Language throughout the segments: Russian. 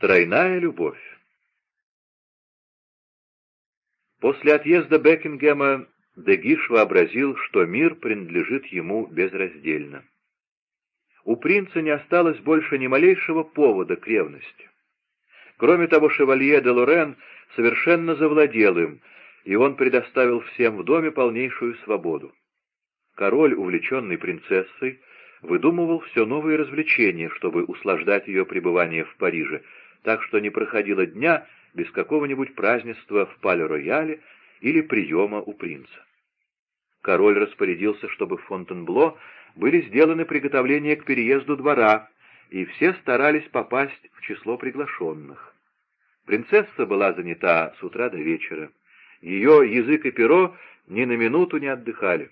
Тройная любовь. После отъезда Бекингема Дегиш вообразил, что мир принадлежит ему безраздельно. У принца не осталось больше ни малейшего повода к ревности. Кроме того, шевалье де Лорен совершенно завладел им, и он предоставил всем в доме полнейшую свободу. Король, увлеченный принцессой, выдумывал все новые развлечения, чтобы услаждать ее пребывание в Париже, так что не проходило дня без какого-нибудь празднества в Пале-Рояле или приема у принца. Король распорядился, чтобы в Фонтенбло были сделаны приготовления к переезду двора, и все старались попасть в число приглашенных. Принцесса была занята с утра до вечера. Ее язык и перо ни на минуту не отдыхали.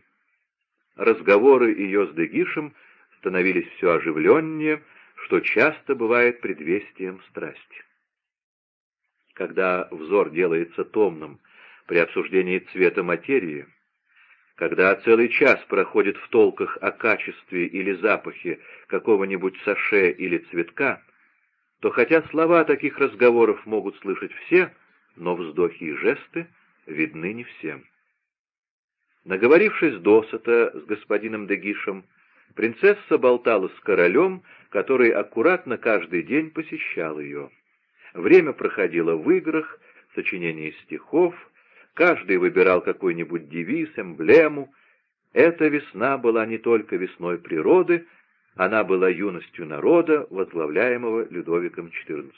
Разговоры ее с Дегишем становились все оживленнее, что часто бывает предвестием страсти. Когда взор делается томным при обсуждении цвета материи, когда целый час проходит в толках о качестве или запахе какого-нибудь саше или цветка, то хотя слова таких разговоров могут слышать все, но вздохи и жесты видны не всем. Наговорившись досыта с господином Дегишем, принцесса болтала с королем, который аккуратно каждый день посещал ее. Время проходило в играх, сочинении стихов, каждый выбирал какой-нибудь девиз, эмблему. Эта весна была не только весной природы, она была юностью народа, возглавляемого Людовиком XIV.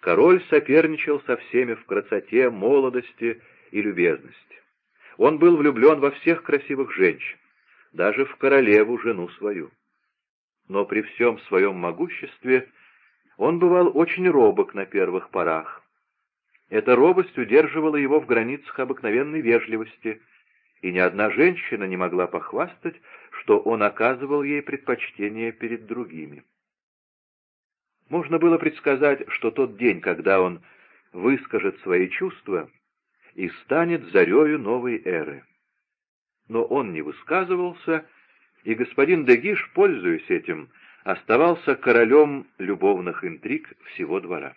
Король соперничал со всеми в красоте, молодости и любезности. Он был влюблен во всех красивых женщин, даже в королеву, жену свою. Но при всем своем могуществе он бывал очень робок на первых порах. Эта робость удерживала его в границах обыкновенной вежливости, и ни одна женщина не могла похвастать, что он оказывал ей предпочтение перед другими. Можно было предсказать, что тот день, когда он выскажет свои чувства, и станет зарею новой эры. Но он не высказывался, и господин Дегиш, пользуясь этим, оставался королем любовных интриг всего двора.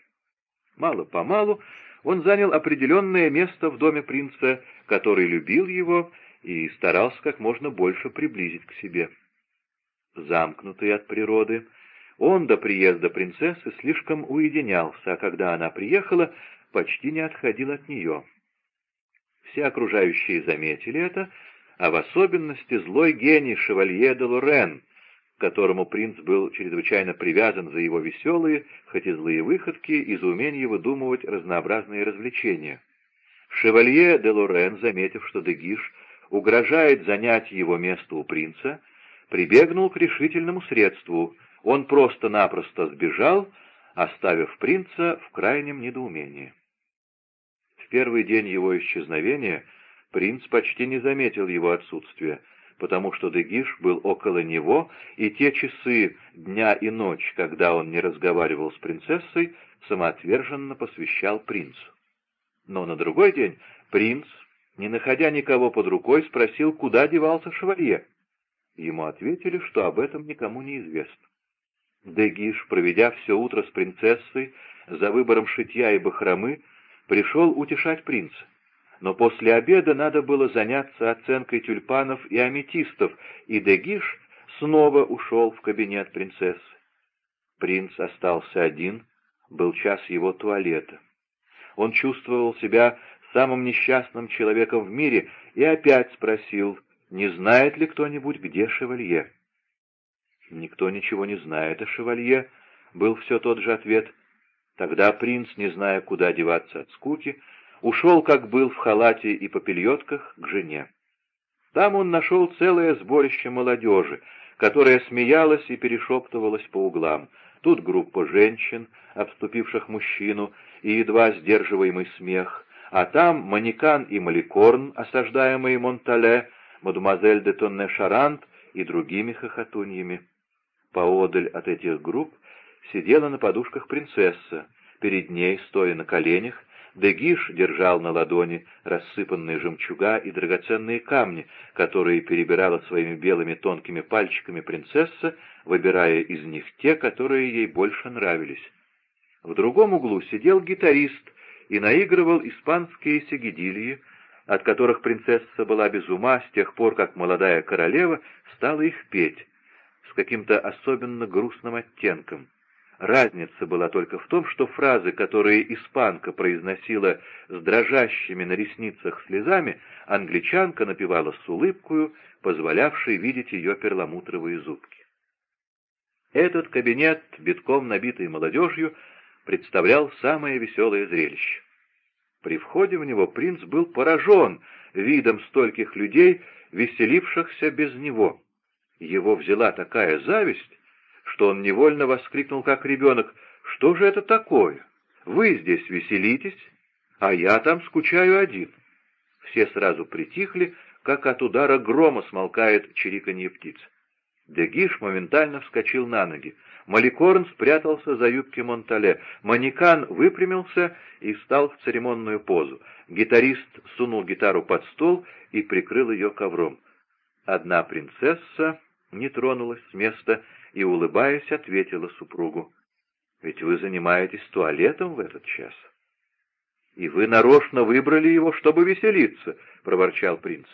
Мало-помалу он занял определенное место в доме принца, который любил его и старался как можно больше приблизить к себе. Замкнутый от природы, он до приезда принцессы слишком уединялся, а когда она приехала, почти не отходил от нее. Все окружающие заметили это, а в особенности злой гений шевалье де Лорен, к которому принц был чрезвычайно привязан за его веселые, хоть и злые выходки и за умение выдумывать разнообразные развлечения. Шевалье де Лорен, заметив, что Дегиш угрожает занять его место у принца, прибегнул к решительному средству. Он просто-напросто сбежал, оставив принца в крайнем недоумении первый день его исчезновения принц почти не заметил его отсутствия, потому что Дегиш был около него, и те часы дня и ночь, когда он не разговаривал с принцессой, самоотверженно посвящал принцу. Но на другой день принц, не находя никого под рукой, спросил, куда девался шевалье. Ему ответили, что об этом никому не известно. Дегиш, проведя все утро с принцессой за выбором шитья и бахромы, пришел утешать принца. Но после обеда надо было заняться оценкой тюльпанов и аметистов, и Дегиш снова ушел в кабинет принцессы. Принц остался один, был час его туалета. Он чувствовал себя самым несчастным человеком в мире и опять спросил, не знает ли кто-нибудь, где шевалье. «Никто ничего не знает о шевалье», — был все тот же ответ. Тогда принц, не зная, куда деваться от скуки, ушел, как был, в халате и попельотках, к жене. Там он нашел целое сборище молодежи, которая смеялась и перешептывалась по углам. Тут группа женщин, обступивших мужчину, и едва сдерживаемый смех, а там Манекан и Маликорн, осаждаемые Монтале, мадемуазель де Тонне-Шарант и другими хохотуньями. Поодаль от этих групп сидела на подушках принцесса. Перед ней, стоя на коленях, Дегиш держал на ладони рассыпанные жемчуга и драгоценные камни, которые перебирала своими белыми тонкими пальчиками принцесса, выбирая из них те, которые ей больше нравились. В другом углу сидел гитарист и наигрывал испанские сегедильи, от которых принцесса была без ума с тех пор, как молодая королева стала их петь, с каким-то особенно грустным оттенком. Разница была только в том, что фразы, которые испанка произносила с дрожащими на ресницах слезами, англичанка напевала с улыбкою, позволявшей видеть ее перламутровые зубки. Этот кабинет, битком набитый молодежью, представлял самое веселое зрелище. При входе в него принц был поражен видом стольких людей, веселившихся без него. Его взяла такая зависть, что он невольно воскликнул, как ребенок, «Что же это такое? Вы здесь веселитесь, а я там скучаю один». Все сразу притихли, как от удара грома смолкает чириканье птиц. Дегиш моментально вскочил на ноги. Маликорн спрятался за юбки Монтале. Манекан выпрямился и встал в церемонную позу. Гитарист сунул гитару под стол и прикрыл ее ковром. Одна принцесса не тронулась с места и, улыбаясь, ответила супругу. «Ведь вы занимаетесь туалетом в этот час». «И вы нарочно выбрали его, чтобы веселиться», — проворчал принц.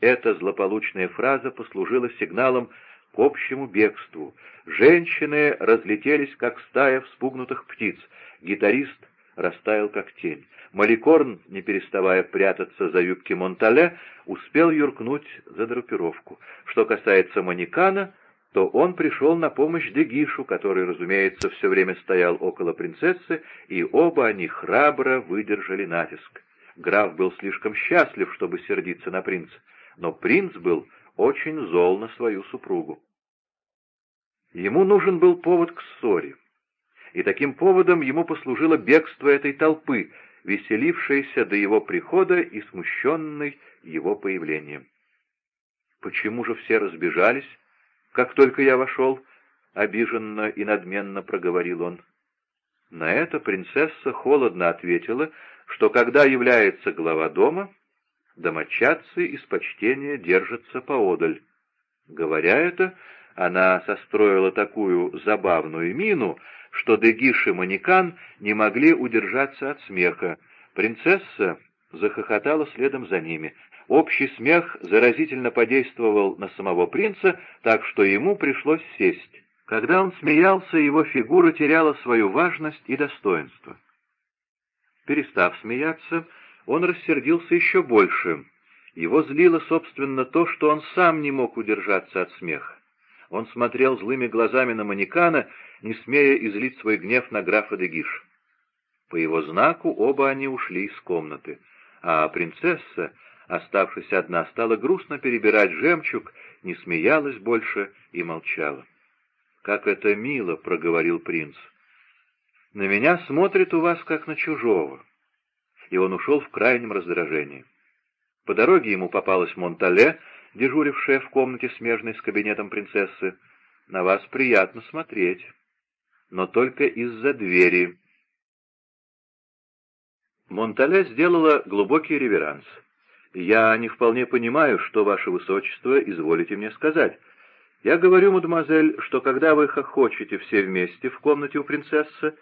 Эта злополучная фраза послужила сигналом к общему бегству. Женщины разлетелись, как стая вспугнутых птиц. Гитарист растаял, как тень. Маликорн, не переставая прятаться за юбки Монтале, успел юркнуть за драпировку. Что касается Манекана, то он пришел на помощь Дегишу, который, разумеется, все время стоял около принцессы, и оба они храбро выдержали натиск. Граф был слишком счастлив, чтобы сердиться на принца, но принц был очень зол на свою супругу. Ему нужен был повод к ссоре, и таким поводом ему послужило бегство этой толпы, веселившейся до его прихода и смущенной его появлением. Почему же все разбежались, как только я вошел? — обиженно и надменно проговорил он. На это принцесса холодно ответила, что когда является глава дома, домочадцы из почтения держатся поодаль. Говоря это, она состроила такую забавную мину, что Дегиш и Манекан не могли удержаться от смеха. Принцесса захохотала следом за ними. Общий смех заразительно подействовал на самого принца, так что ему пришлось сесть. Когда он смеялся, его фигура теряла свою важность и достоинство. Перестав смеяться, он рассердился еще больше. Его злило, собственно, то, что он сам не мог удержаться от смеха. Он смотрел злыми глазами на манекана, не смея излить свой гнев на графа Дегиш. По его знаку оба они ушли из комнаты, а принцесса, оставшись одна, стала грустно перебирать жемчуг, не смеялась больше и молчала. «Как это мило!» — проговорил принц. «На меня смотрит у вас, как на чужого и он ушел в крайнем раздражении. По дороге ему попалась Монтале, дежурившая в комнате, смежной с кабинетом принцессы. «На вас приятно смотреть, но только из-за двери». Монтале сделала глубокий реверанс. «Я не вполне понимаю, что, ваше высочество, изволите мне сказать. Я говорю, мадемуазель, что когда вы хохочете все вместе в комнате у принцессы,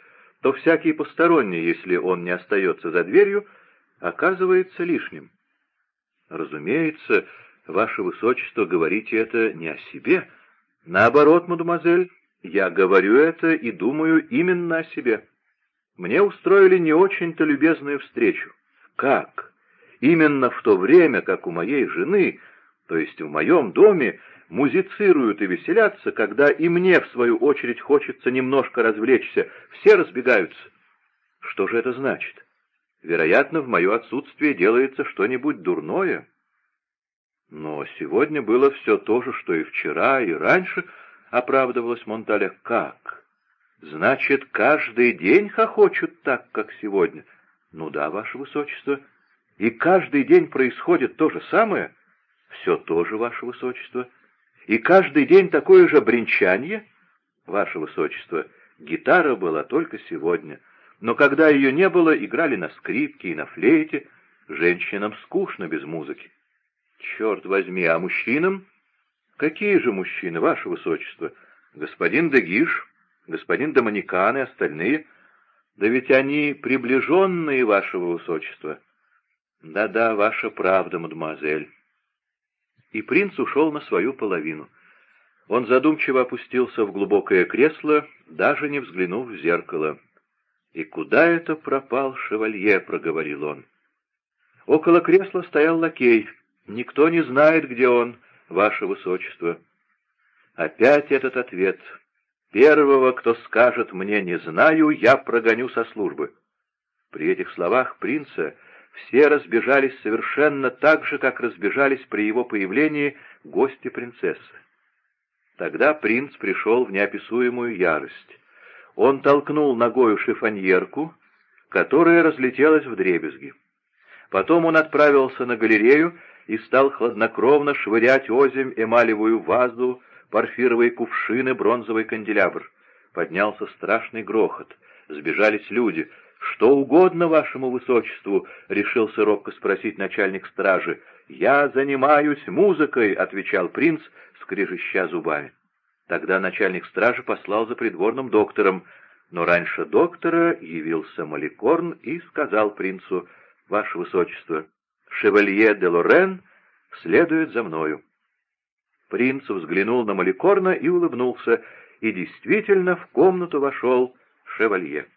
то всякий посторонний, если он не остается за дверью, оказывается лишним. Разумеется, ваше высочество, говорите это не о себе. Наоборот, мадемуазель, я говорю это и думаю именно о себе. Мне устроили не очень-то любезную встречу. Как? Именно в то время, как у моей жены, то есть в моем доме, музицируют и веселятся, когда и мне, в свою очередь, хочется немножко развлечься, все разбегаются. Что же это значит? Вероятно, в мое отсутствие делается что-нибудь дурное. Но сегодня было все то же, что и вчера, и раньше, — оправдывалась Монталя. Как? Значит, каждый день хохочут так, как сегодня? Ну да, ваше высочество. И каждый день происходит то же самое? Все то же, ваше высочество. — и каждый день такое же бренчанье? Ваше Высочество, гитара была только сегодня, но когда ее не было, играли на скрипке и на флейте, женщинам скучно без музыки. Черт возьми, а мужчинам? Какие же мужчины, Ваше Высочество? Господин Дегиш, господин Доминикан и остальные. Да ведь они приближенные вашего высочества. Да-да, ваша правда, мадемуазель. И принц ушел на свою половину. Он задумчиво опустился в глубокое кресло, даже не взглянув в зеркало. «И куда это пропал шевалье?» — проговорил он. Около кресла стоял лакей. «Никто не знает, где он, ваше высочество». Опять этот ответ. Первого, кто скажет мне «не знаю», я прогоню со службы. При этих словах принца все разбежались совершенно так же, как разбежались при его появлении гости принцессы. Тогда принц пришел в неописуемую ярость. Он толкнул ногою шифоньерку, которая разлетелась в дребезги. Потом он отправился на галерею и стал хладнокровно швырять озимь эмалевую вазу, порфировые кувшины, бронзовый канделябр. Поднялся страшный грохот. Сбежались люди. «Что угодно вашему высочеству», — решился робко спросить начальник стражи. «Я занимаюсь музыкой», — отвечал принц, скрежеща зубами. Тогда начальник стражи послал за придворным доктором, но раньше доктора явился Маликорн и сказал принцу, «Ваше высочество, шевалье де Лорен следует за мною». Принц взглянул на Маликорна и улыбнулся, и действительно в комнату вошел шевалье.